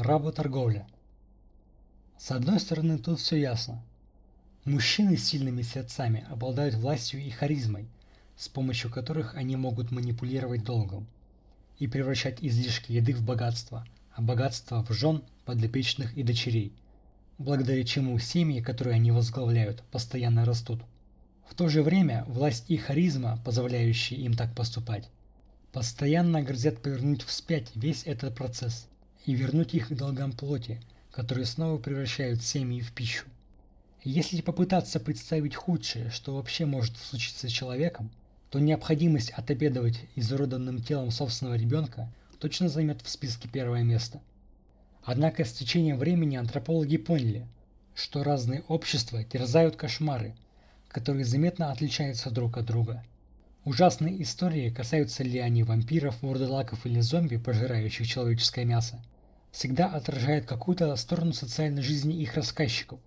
Работорговля. С одной стороны, тут все ясно. Мужчины с сильными сердцами обладают властью и харизмой, с помощью которых они могут манипулировать долгом и превращать излишки еды в богатство, а богатство в жен, подопечных и дочерей, благодаря чему семьи, которые они возглавляют, постоянно растут. В то же время власть и харизма, позволяющие им так поступать, постоянно грозят повернуть вспять весь этот процесс и вернуть их к долгам плоти, которые снова превращают семьи в пищу. Если попытаться представить худшее, что вообще может случиться с человеком, то необходимость отобедывать изуродованным телом собственного ребенка точно займет в списке первое место. Однако с течением времени антропологи поняли, что разные общества терзают кошмары, которые заметно отличаются друг от друга. Ужасные истории, касаются ли они вампиров, вурдалаков или зомби, пожирающих человеческое мясо, всегда отражают какую-то сторону социальной жизни их рассказчиков,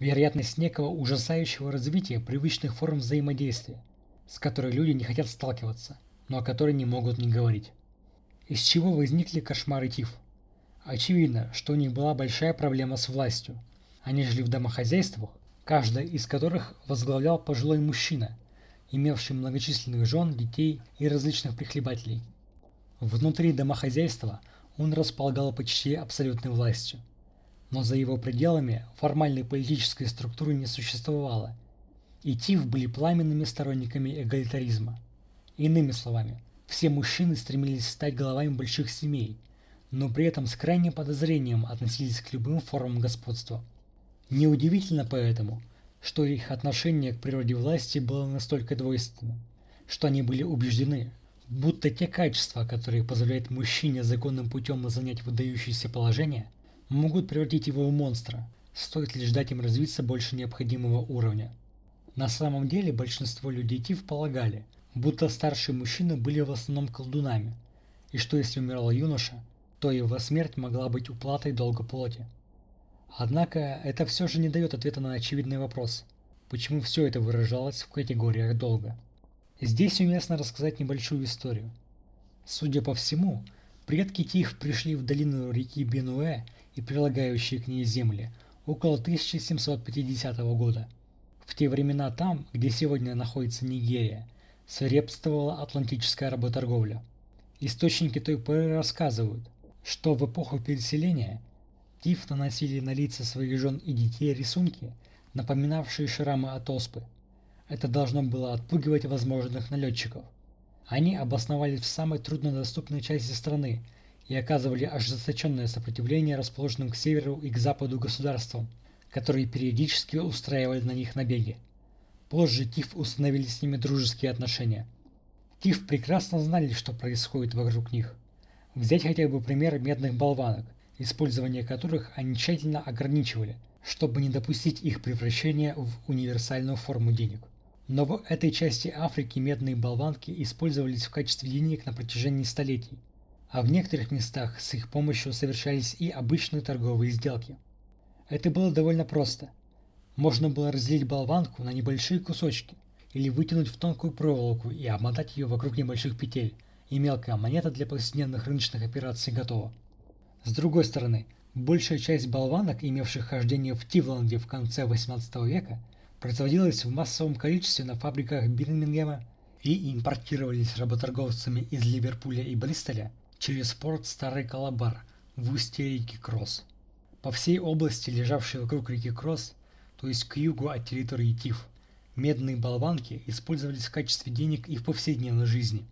вероятность некого ужасающего развития привычных форм взаимодействия, с которой люди не хотят сталкиваться, но о которой не могут не говорить. Из чего возникли кошмары ТИФ? Очевидно, что у них была большая проблема с властью. Они жили в домохозяйствах, каждая из которых возглавлял пожилой мужчина, имевший многочисленных жен, детей и различных прихлебателей. Внутри домохозяйства он располагал почти абсолютной властью. Но за его пределами формальной политической структуры не существовало, и ТИФ были пламенными сторонниками эгалитаризма. Иными словами, все мужчины стремились стать головами больших семей, но при этом с крайним подозрением относились к любым формам господства. Неудивительно поэтому, что их отношение к природе власти было настолько двойственным, что они были убеждены, будто те качества, которые позволяют мужчине законным путем занять выдающееся положение, могут превратить его в монстра, стоит лишь дать им развиться больше необходимого уровня. На самом деле большинство людей ТИФ полагали, будто старшие мужчины были в основном колдунами, и что если умирал юноша, то его смерть могла быть уплатой долга плоти. Однако это все же не дает ответа на очевидный вопрос, почему все это выражалось в категориях долга. Здесь уместно рассказать небольшую историю. Судя по всему, предки Тих пришли в долину реки Бенуэ и прилагающие к ней земли около 1750 года. В те времена там, где сегодня находится Нигерия, свирепствовала атлантическая работорговля. Источники той поры рассказывают, что в эпоху переселения Тиф наносили на лица своих жен и детей рисунки, напоминавшие шрамы от оспы. Это должно было отпугивать возможных налетчиков. Они обосновались в самой труднодоступной части страны и оказывали ожесточенное сопротивление расположенным к северу и к западу государствам, которые периодически устраивали на них набеги. Позже Тиф установили с ними дружеские отношения. Тиф прекрасно знали, что происходит вокруг них. Взять хотя бы пример медных болванок – использование которых они тщательно ограничивали, чтобы не допустить их превращения в универсальную форму денег. Но в этой части Африки медные болванки использовались в качестве денег на протяжении столетий, а в некоторых местах с их помощью совершались и обычные торговые сделки. Это было довольно просто. Можно было разделить болванку на небольшие кусочки или вытянуть в тонкую проволоку и обмотать ее вокруг небольших петель, и мелкая монета для повседневных рыночных операций готова. С другой стороны, большая часть болванок, имевших хождение в Тивланде в конце 18 века, производилась в массовом количестве на фабриках Бирмингема и импортировались работорговцами из Ливерпуля и Бристоля через порт Старый Калабар в устье реки Кросс. По всей области, лежавшей вокруг реки Кросс, то есть к югу от территории Тиф, медные болванки использовались в качестве денег и в повседневной жизни.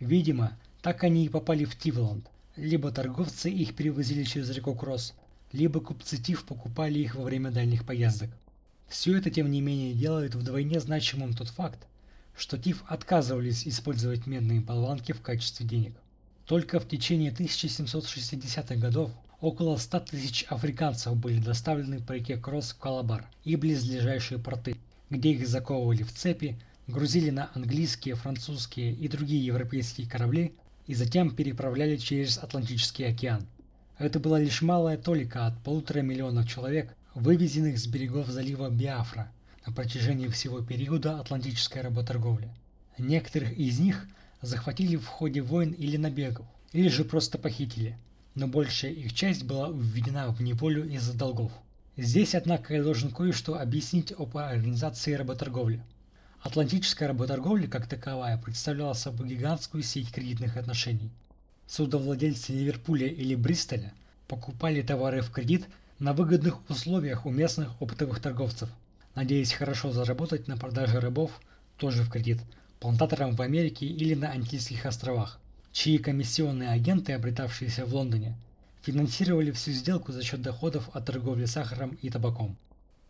Видимо, так они и попали в Тивланд, либо торговцы их перевозили через реку Кросс, либо купцы Тиф покупали их во время дальних поездок. Все это, тем не менее, делает вдвойне значимым тот факт, что Тиф отказывались использовать медные болванки в качестве денег. Только в течение 1760-х годов около 100 тысяч африканцев были доставлены по реке Кросс в Калабар и близлежащие порты, где их заковывали в цепи, грузили на английские, французские и другие европейские корабли и затем переправляли через Атлантический океан. Это была лишь малая толика от полутора миллионов человек, вывезенных с берегов залива Биафра на протяжении всего периода Атлантической работорговли. Некоторых из них захватили в ходе войн или набегов, или же просто похитили. но большая их часть была введена в неволю из-за долгов. Здесь, однако, я должен кое-что объяснить об организации работорговли. Атлантическая работорговля, как таковая, представляла собой гигантскую сеть кредитных отношений. Судовладельцы Ливерпуля или Бристоля покупали товары в кредит на выгодных условиях у местных оптовых торговцев, надеясь хорошо заработать на продаже рабов, тоже в кредит, плантаторам в Америке или на Антильских островах, чьи комиссионные агенты, обретавшиеся в Лондоне, финансировали всю сделку за счет доходов от торговли сахаром и табаком.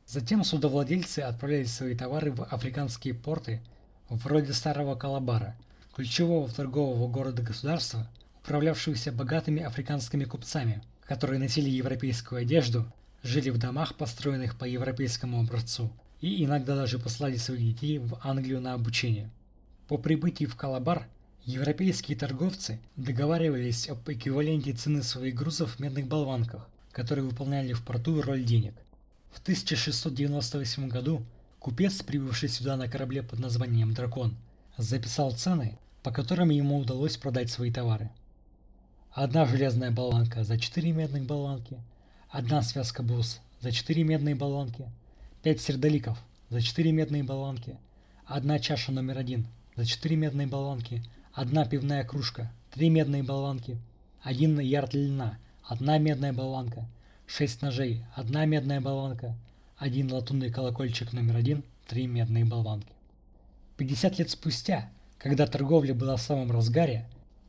Затем судовладельцы отправляли свои товары в африканские порты, вроде Старого Калабара, ключевого торгового города-государства, управлявшегося богатыми африканскими купцами, которые носили европейскую одежду, жили в домах, построенных по европейскому образцу, и иногда даже послали своих детей в Англию на обучение. По прибытии в Калабар Европейские торговцы договаривались об эквиваленте цены своих грузов в медных болванках, которые выполняли в порту роль денег. В 1698 году купец, прибывший сюда на корабле под названием «Дракон», записал цены, по которым ему удалось продать свои товары. Одна железная болванка за 4 медных болванки, одна связка бус за 4 медные болванки, 5 сердоликов за 4 медные болванки, одна чаша номер один за 4 медные болванки – одна пивная кружка, три медные болванки, один ярд льна, одна медная болванка, шесть ножей, одна медная болванка, один латунный колокольчик номер один, три медные болванки. 50 лет спустя, когда торговля была в самом разгаре,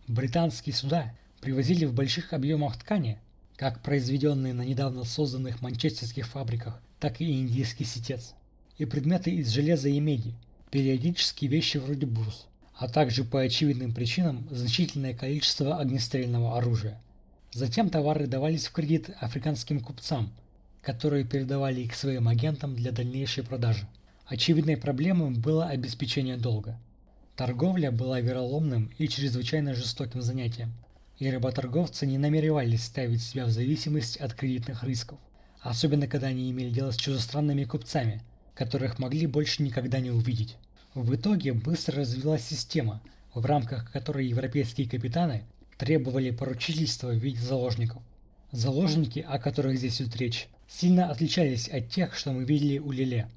британские суда привозили в больших объемах ткани, как произведенные на недавно созданных манчестерских фабриках, так и индийский ситец, и предметы из железа и меди, периодически вещи вроде бус, а также по очевидным причинам значительное количество огнестрельного оружия. Затем товары давались в кредит африканским купцам, которые передавали их своим агентам для дальнейшей продажи. Очевидной проблемой было обеспечение долга. Торговля была вероломным и чрезвычайно жестоким занятием, и работорговцы не намеревались ставить себя в зависимость от кредитных рисков, особенно когда они имели дело с чужестранными купцами, которых могли больше никогда не увидеть. В итоге быстро развилась система, в рамках которой европейские капитаны требовали поручительства в виде заложников. Заложники, о которых здесь идет речь, сильно отличались от тех, что мы видели у Лиле.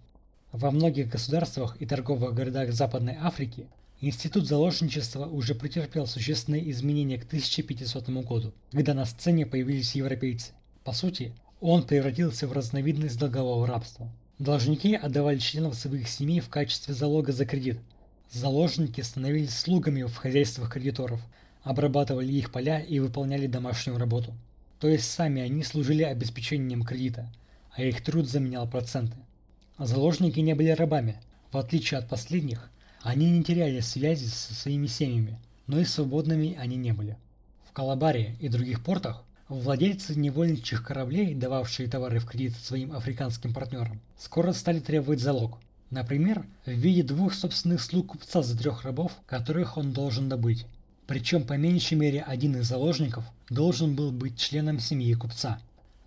Во многих государствах и торговых городах Западной Африки институт заложничества уже претерпел существенные изменения к 1500 году, когда на сцене появились европейцы. По сути, он превратился в разновидность долгового рабства. Должники отдавали членов своих семей в качестве залога за кредит. Заложники становились слугами в хозяйствах кредиторов, обрабатывали их поля и выполняли домашнюю работу. То есть сами они служили обеспечением кредита, а их труд заменял проценты. Заложники не были рабами. В отличие от последних, они не теряли связи со своими семьями, но и свободными они не были. В Калабаре и других портах Владельцы невольничьих кораблей, дававшие товары в кредит своим африканским партнерам, скоро стали требовать залог. Например, в виде двух собственных слуг купца за трех рабов, которых он должен добыть. Причем по меньшей мере один из заложников должен был быть членом семьи купца.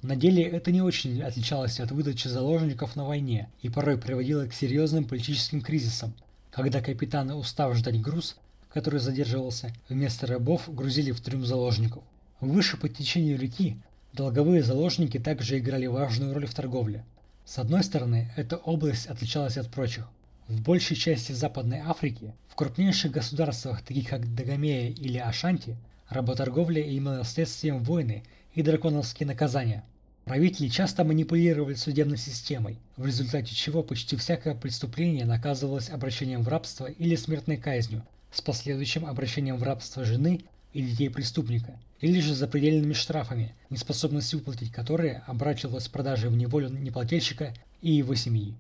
На деле это не очень отличалось от выдачи заложников на войне и порой приводило к серьезным политическим кризисам, когда капитаны, устав ждать груз, который задерживался, вместо рабов грузили в трюм заложников. Выше по течению реки долговые заложники также играли важную роль в торговле. С одной стороны, эта область отличалась от прочих. В большей части Западной Африки, в крупнейших государствах, таких как Дагомея или Ашанти, работорговля имела следствием войны и драконовские наказания. Правители часто манипулировали судебной системой, в результате чего почти всякое преступление наказывалось обращением в рабство или смертной казнью, с последующим обращением в рабство жены и детей преступника, или же запредельными штрафами, неспособность выплатить которые оборачивалась продажей в неволю неплательщика и его семьи.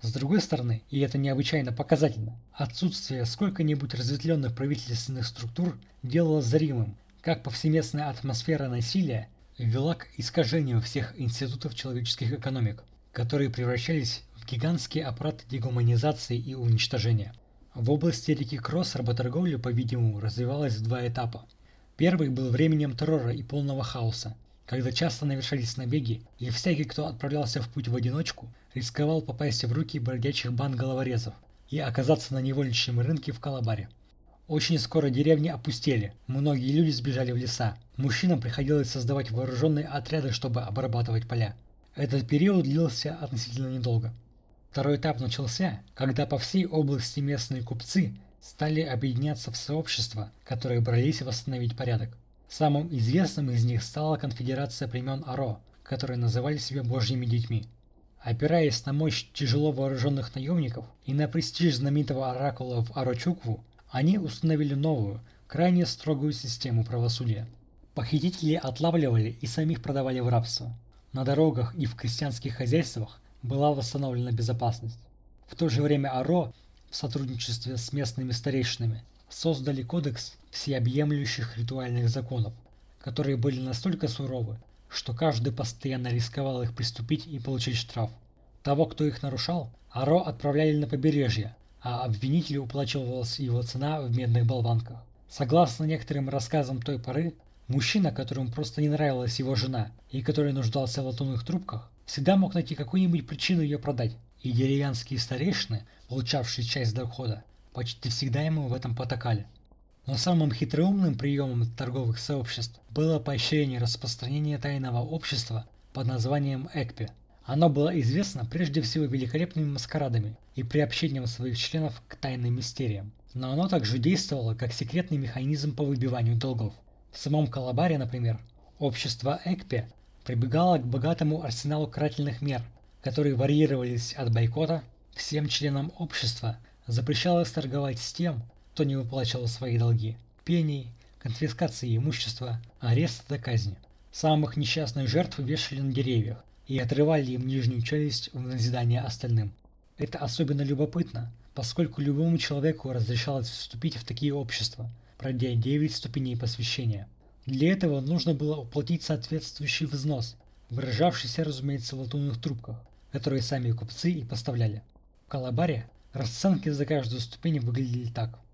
С другой стороны, и это необычайно показательно, отсутствие сколько-нибудь разветвленных правительственных структур делало зримым, как повсеместная атмосфера насилия вела к искажению всех институтов человеческих экономик, которые превращались в гигантские аппараты дегуманизации и уничтожения. В области реки Кросс работорговля, по-видимому, развивалась в два этапа – Первый был временем террора и полного хаоса, когда часто навершались набеги, и всякий, кто отправлялся в путь в одиночку, рисковал попасть в руки бродячих банд головорезов и оказаться на невольничьем рынке в Калабаре. Очень скоро деревни опустели, многие люди сбежали в леса. Мужчинам приходилось создавать вооруженные отряды, чтобы обрабатывать поля. Этот период длился относительно недолго. Второй этап начался, когда по всей области местные купцы стали объединяться в сообщества, которые брались восстановить порядок. Самым известным из них стала конфедерация племен Аро, которые называли себя божьими детьми. Опираясь на мощь тяжело вооруженных наемников и на престиж знаменитого оракула в Арочукву, они установили новую, крайне строгую систему правосудия. Похитители отлавливали и самих продавали в рабство. На дорогах и в крестьянских хозяйствах была восстановлена безопасность. В то же время Аро в сотрудничестве с местными старейшинами создали кодекс всеобъемлющих ритуальных законов, которые были настолько суровы, что каждый постоянно рисковал их приступить и получить штраф. Того, кто их нарушал, Аро отправляли на побережье, а обвинителю уплачивалась его цена в медных болванках. Согласно некоторым рассказам той поры, мужчина, которому просто не нравилась его жена и который нуждался в латунных трубках, всегда мог найти какую-нибудь причину ее продать, и деревенские старейшины, получавшие часть дохода, почти всегда ему в этом потакали. Но самым хитроумным приемом торговых сообществ было поощрение распространения тайного общества под названием ЭКПИ. Оно было известно прежде всего великолепными маскарадами и приобщением своих членов к тайным мистериям. Но оно также действовало как секретный механизм по выбиванию долгов. В самом Калабаре, например, общество ЭКПИ прибегало к богатому арсеналу карательных мер, которые варьировались от бойкота всем членам общества, запрещалось торговать с тем, кто не выплачивал свои долги, пений, конфискации имущества, ареста до казни. Самых несчастных жертв вешали на деревьях и отрывали им нижнюю челюсть в назидание остальным. Это особенно любопытно, поскольку любому человеку разрешалось вступить в такие общества, пройдя 9 ступеней посвящения. Для этого нужно было уплатить соответствующий взнос, выражавшийся, разумеется, в латунных трубках, которые сами купцы и поставляли. В Калабаре расценки за каждую ступень выглядели так –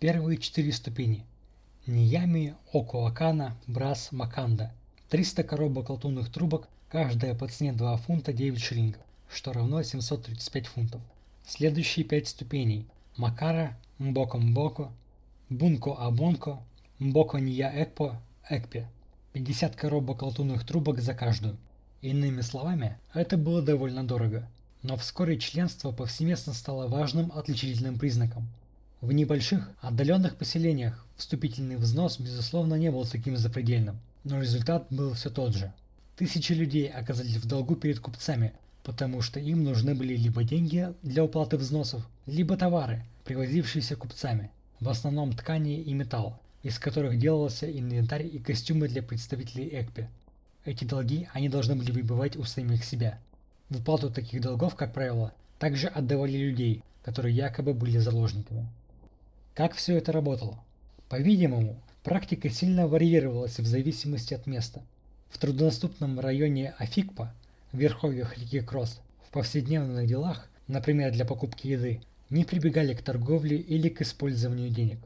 Первые четыре ступени. Ниями, Окуакана, Брас, Маканда. 300 коробок латунных трубок, каждая по цене 2 фунта 9 шиллингов, что равно 735 фунтов. Следующие пять ступеней. Макара, Мбоко Мбоко, Бунко Абонко, Мбоко Ния Экпо, Экпе. 50 коробок латунных трубок за каждую. Иными словами, это было довольно дорого. Но вскоре членство повсеместно стало важным отличительным признаком. В небольших, отдаленных поселениях вступительный взнос, безусловно, не был таким запредельным, но результат был все тот же. Тысячи людей оказались в долгу перед купцами, потому что им нужны были либо деньги для уплаты взносов, либо товары, привозившиеся купцами, в основном ткани и металл, из которых делался инвентарь и костюмы для представителей Экпи. Эти долги они должны были выбивать у самих себя. В уплату таких долгов, как правило, также отдавали людей, которые якобы были заложниками. Как все это работало? По-видимому, практика сильно варьировалась в зависимости от места. В труднодоступном районе Афикпа, в верховьях реки Кросс, в повседневных делах, например для покупки еды, не прибегали к торговле или к использованию денег.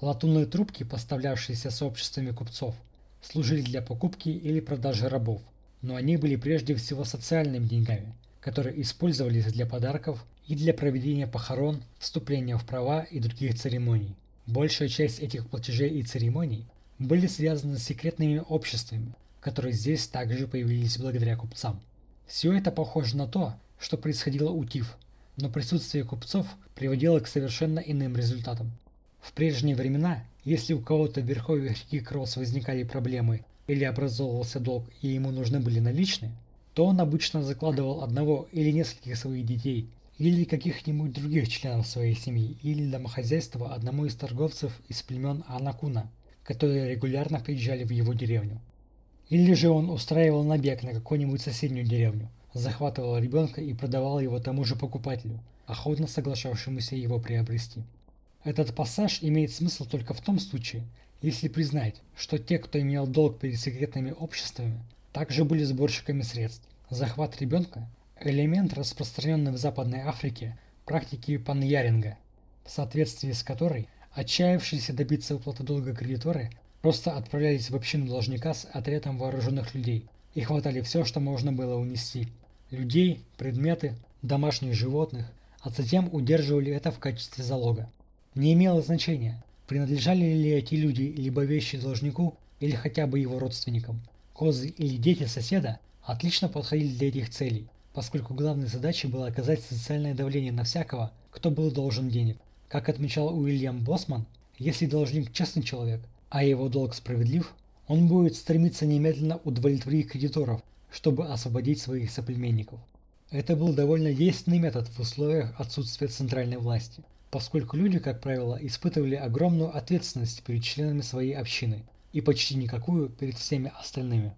Латунные трубки, поставлявшиеся сообществами купцов, служили для покупки или продажи рабов, но они были прежде всего социальными деньгами, которые использовались для подарков и для проведения похорон, вступления в права и других церемоний. Большая часть этих платежей и церемоний были связаны с секретными обществами, которые здесь также появились благодаря купцам. Все это похоже на то, что происходило у ТИФ, но присутствие купцов приводило к совершенно иным результатам. В прежние времена, если у кого-то в верховьях реки Кросс возникали проблемы или образовывался долг и ему нужны были наличные, то он обычно закладывал одного или нескольких своих детей или каких-нибудь других членов своей семьи или домохозяйства одному из торговцев из племен Анакуна, которые регулярно приезжали в его деревню. Или же он устраивал набег на какую-нибудь соседнюю деревню, захватывал ребенка и продавал его тому же покупателю, охотно соглашавшемуся его приобрести. Этот пассаж имеет смысл только в том случае, если признать, что те, кто имел долг перед секретными обществами, также были сборщиками средств. Захват ребенка элемент, распространенный в Западной Африке, практики паньяринга, в соответствии с которой отчаявшиеся добиться уплаты долга кредиторы просто отправлялись в общину должника с отрядом вооруженных людей и хватали все, что можно было унести – людей, предметы, домашних животных, а затем удерживали это в качестве залога. Не имело значения, Принадлежали ли эти люди либо вещи должнику, или хотя бы его родственникам. Козы или дети соседа отлично подходили для этих целей, поскольку главной задачей было оказать социальное давление на всякого, кто был должен денег. Как отмечал Уильям Босман, если должник честный человек, а его долг справедлив, он будет стремиться немедленно удовлетворить кредиторов, чтобы освободить своих соплеменников. Это был довольно действенный метод в условиях отсутствия центральной власти, поскольку люди, как правило, испытывали огромную ответственность перед членами своей общины и почти никакую перед всеми остальными.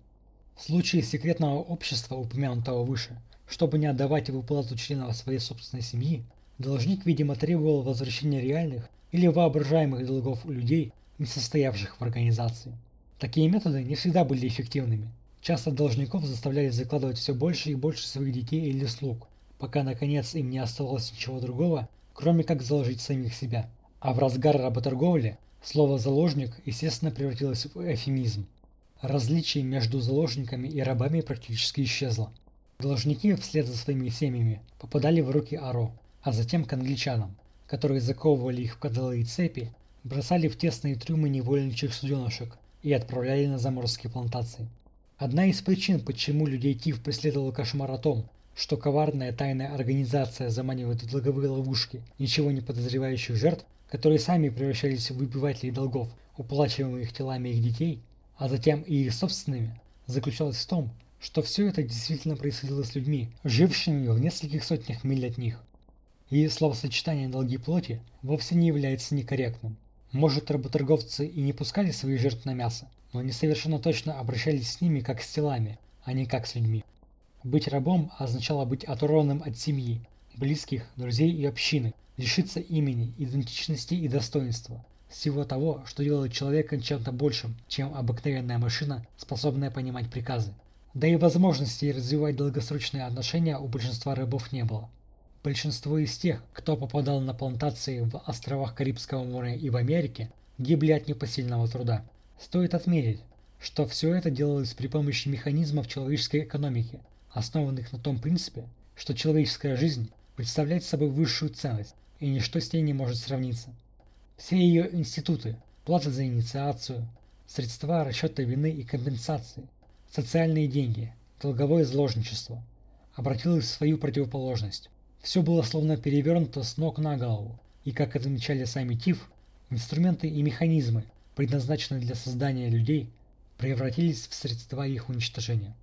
В случае секретного общества, упомянутого выше, чтобы не отдавать в уплату членов своей собственной семьи, должник, видимо, требовал возвращения реальных или воображаемых долгов у людей, не состоявших в организации. Такие методы не всегда были эффективными. Часто должников заставляли закладывать все больше и больше своих детей или слуг, пока наконец им не оставалось ничего другого, кроме как заложить самих себя. А в разгар работорговли Слово «заложник» естественно превратилось в эфемизм. Различие между заложниками и рабами практически исчезло. Должники вслед за своими семьями попадали в руки Аро, а затем к англичанам, которые заковывали их в кандалы и цепи, бросали в тесные трюмы невольничьих суденышек и отправляли на заморские плантации. Одна из причин, почему людей Тиф преследовал кошмар о том, что коварная тайная организация заманивает в долговые ловушки ничего не подозревающих жертв, которые сами превращались в выбивателей долгов, уплачиваемых телами их детей, а затем и их собственными, заключалось в том, что все это действительно происходило с людьми, жившими в нескольких сотнях миль от них. И словосочетание «долги плоти» вовсе не является некорректным. Может, работорговцы и не пускали своих жертв на мясо, но они совершенно точно обращались с ними как с телами, а не как с людьми. Быть рабом означало быть оторванным от семьи, близких, друзей и общины, лишиться имени, идентичности и достоинства. Всего того, что делает человека чем-то большим, чем обыкновенная машина, способная понимать приказы. Да и возможности развивать долгосрочные отношения у большинства рабов не было. Большинство из тех, кто попадал на плантации в островах Карибского моря и в Америке, гибли от непосильного труда. Стоит отметить, что все это делалось при помощи механизмов человеческой экономики, основанных на том принципе, что человеческая жизнь представляет собой высшую ценность, и ничто с ней не может сравниться. Все ее институты, плата за инициацию, средства расчета вины и компенсации, социальные деньги, долговое заложничество, обратилось в свою противоположность. Все было словно перевернуто с ног на голову, и, как отмечали сами ТИФ, инструменты и механизмы, предназначенные для создания людей, превратились в средства их уничтожения.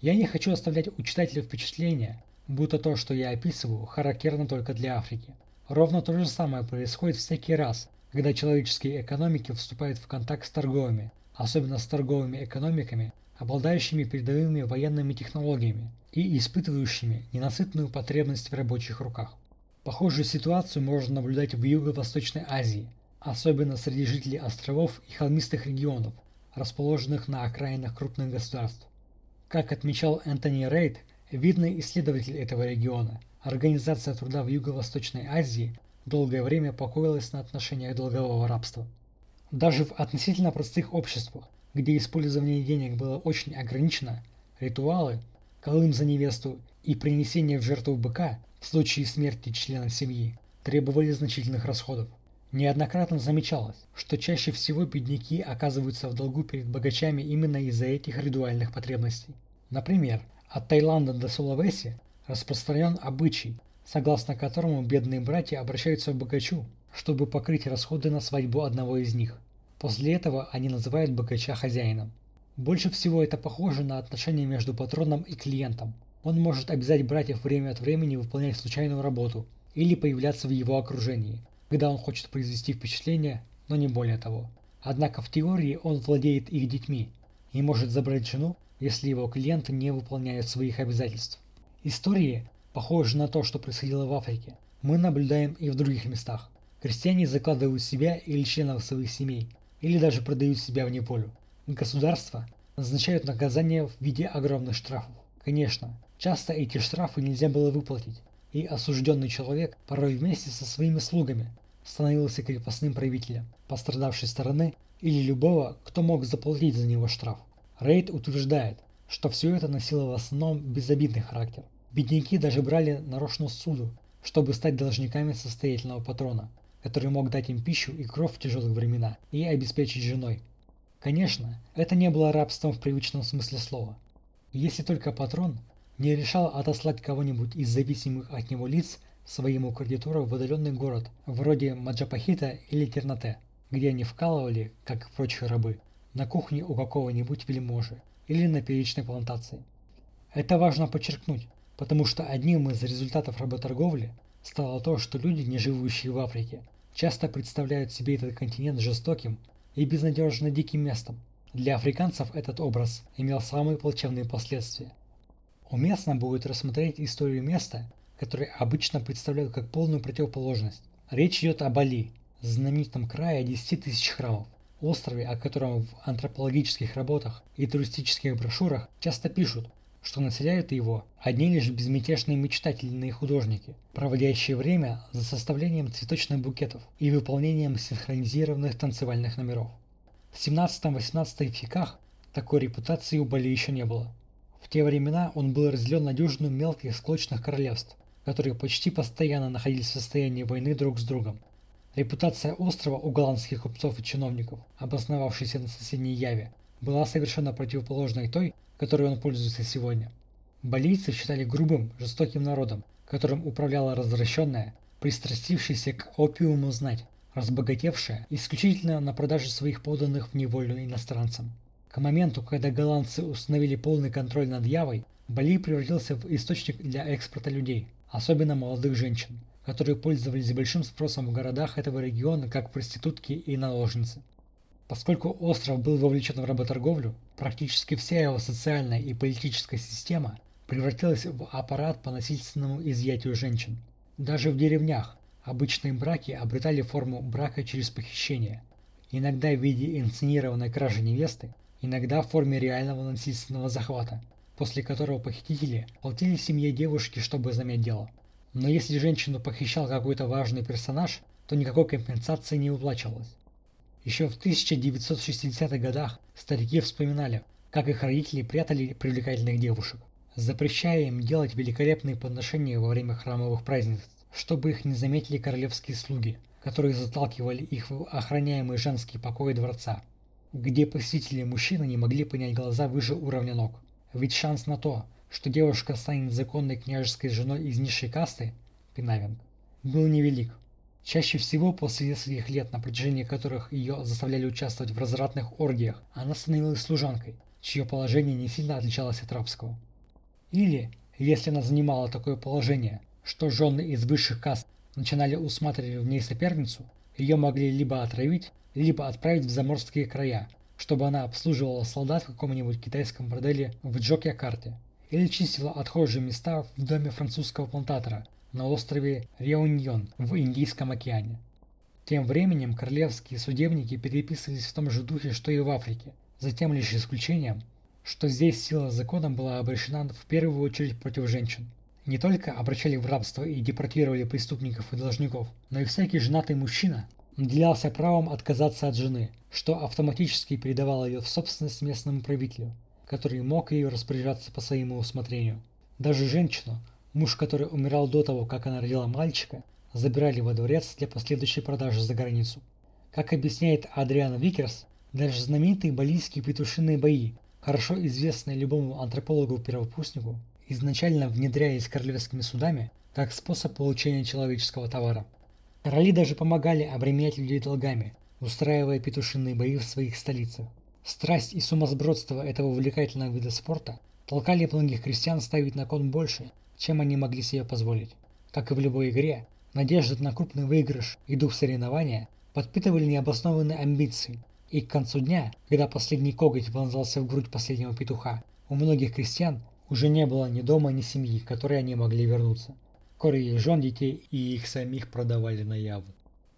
Я не хочу оставлять у читателя впечатление, будто то, что я описываю, характерно только для Африки. Ровно то же самое происходит всякий раз, когда человеческие экономики вступают в контакт с торговыми, особенно с торговыми экономиками, обладающими передовыми военными технологиями и испытывающими ненасытную потребность в рабочих руках. Похожую ситуацию можно наблюдать в Юго-Восточной Азии, особенно среди жителей островов и холмистых регионов, расположенных на окраинах крупных государств. Как отмечал Энтони Рейд, видный исследователь этого региона, Организация труда в Юго-Восточной Азии долгое время покоилась на отношениях долгового рабства. Даже в относительно простых обществах, где использование денег было очень ограничено, ритуалы, колым за невесту и принесение в жертву быка в случае смерти члена семьи требовали значительных расходов. Неоднократно замечалось, что чаще всего бедняки оказываются в долгу перед богачами именно из-за этих ритуальных потребностей. Например, от Таиланда до Сулавеси распространен обычай, согласно которому бедные братья обращаются к богачу, чтобы покрыть расходы на свадьбу одного из них. После этого они называют богача хозяином. Больше всего это похоже на отношения между патроном и клиентом. Он может обязать братьев время от времени выполнять случайную работу или появляться в его окружении, когда он хочет произвести впечатление, но не более того. Однако в теории он владеет их детьми и может забрать жену, если его клиенты не выполняют своих обязательств. Истории, похожие на то, что происходило в Африке, мы наблюдаем и в других местах. Крестьяне закладывают себя или членов своих семей, или даже продают себя в неволю. Государства назначают наказание в виде огромных штрафов. Конечно, часто эти штрафы нельзя было выплатить, и осужденный человек порой вместе со своими слугами становился крепостным правителем пострадавшей стороны или любого, кто мог заплатить за него штраф. Рейд утверждает, что все это носило в основном безобидный характер. Бедняки даже брали нарочно суду, чтобы стать должниками состоятельного патрона, который мог дать им пищу и кровь в тяжелые времена и обеспечить женой. Конечно, это не было рабством в привычном смысле слова. Если только патрон не решал отослать кого-нибудь из зависимых от него лиц своему кредитору в удаленный город, вроде Маджапахита или Тернате, где они вкалывали, как прочие рабы, на кухне у какого-нибудь вельможи или на перечной плантации. Это важно подчеркнуть, потому что одним из результатов работорговли стало то, что люди, не живущие в Африке, часто представляют себе этот континент жестоким и безнадежно диким местом. Для африканцев этот образ имел самые плачевные последствия. Уместно будет рассмотреть историю места, которое обычно представляют как полную противоположность. Речь идет о Бали, знаменитом крае 10 тысяч храмов, острове, о котором в антропологических работах и туристических брошюрах часто пишут, что населяют его одни лишь безмятежные мечтательные художники, проводящие время за составлением цветочных букетов и выполнением синхронизированных танцевальных номеров. В 17-18 веках такой репутации у Бали еще не было. В те времена он был разделен на дюжину мелких склочных королевств, которые почти постоянно находились в состоянии войны друг с другом. Репутация острова у голландских купцов и чиновников, обосновавшейся на соседней Яве, была совершенно противоположной той, которой он пользуется сегодня. Балийцы считали грубым, жестоким народом, которым управляла развращенная, пристрастившаяся к опиуму знать, разбогатевшая исключительно на продаже своих поданных в неволю иностранцам. К моменту, когда голландцы установили полный контроль над Явой, Бали превратился в источник для экспорта людей, особенно молодых женщин, которые пользовались большим спросом в городах этого региона как проститутки и наложницы. Поскольку остров был вовлечен в работорговлю, практически вся его социальная и политическая система превратилась в аппарат по насильственному изъятию женщин. Даже в деревнях обычные браки обретали форму брака через похищение, иногда в виде инсценированной кражи невесты, иногда в форме реального насильственного захвата, после которого похитители платили семье девушки, чтобы замять дело. Но если женщину похищал какой-то важный персонаж, то никакой компенсации не выплачивалось. Еще в 1960-х годах старики вспоминали, как их родители прятали привлекательных девушек, запрещая им делать великолепные подношения во время храмовых празднеств, чтобы их не заметили королевские слуги, которые заталкивали их в охраняемый женский покой дворца, где посетители мужчины не могли понять глаза выше уровня ног. Ведь шанс на то, что девушка станет законной княжеской женой из низшей касты, Пинавинг, был невелик. Чаще всего после нескольких лет, на протяжении которых ее заставляли участвовать в развратных оргиях, она становилась служанкой, чье положение не сильно отличалось от рабского. Или, если она занимала такое положение, что жены из высших каст начинали усматривать в ней соперницу, ее могли либо отравить, либо отправить в заморские края, чтобы она обслуживала солдат в каком-нибудь китайском борделе в Джокьякарте, или чистила отхожие места в доме французского плантатора, на острове Реуньон в Индийском океане. Тем временем королевские судебники переписывались в том же духе, что и в Африке, за тем лишь исключением, что здесь сила закона была обращена в первую очередь против женщин. Не только обращали в рабство и депортировали преступников и должников, но и всякий женатый мужчина наделялся правом отказаться от жены, что автоматически передавало ее в собственность местному правителю, который мог ею распоряжаться по своему усмотрению. Даже женщину, Муж, который умирал до того, как она родила мальчика, забирали во дворец для последующей продажи за границу. Как объясняет Адриан Викерс, даже знаменитые балийские петушиные бои, хорошо известные любому антропологу-первокурснику, изначально внедрялись королевскими судами как способ получения человеческого товара. Короли даже помогали обременять людей долгами, устраивая петушиные бои в своих столицах. Страсть и сумасбродство этого увлекательного вида спорта толкали многих крестьян ставить на кон больше, чем они могли себе позволить. Как и в любой игре, надежды на крупный выигрыш и дух соревнования подпитывали необоснованные амбиции, и к концу дня, когда последний коготь вонзался в грудь последнего петуха, у многих крестьян уже не было ни дома, ни семьи, к которой они могли вернуться. Их жен, детей и их самих продавали на яву.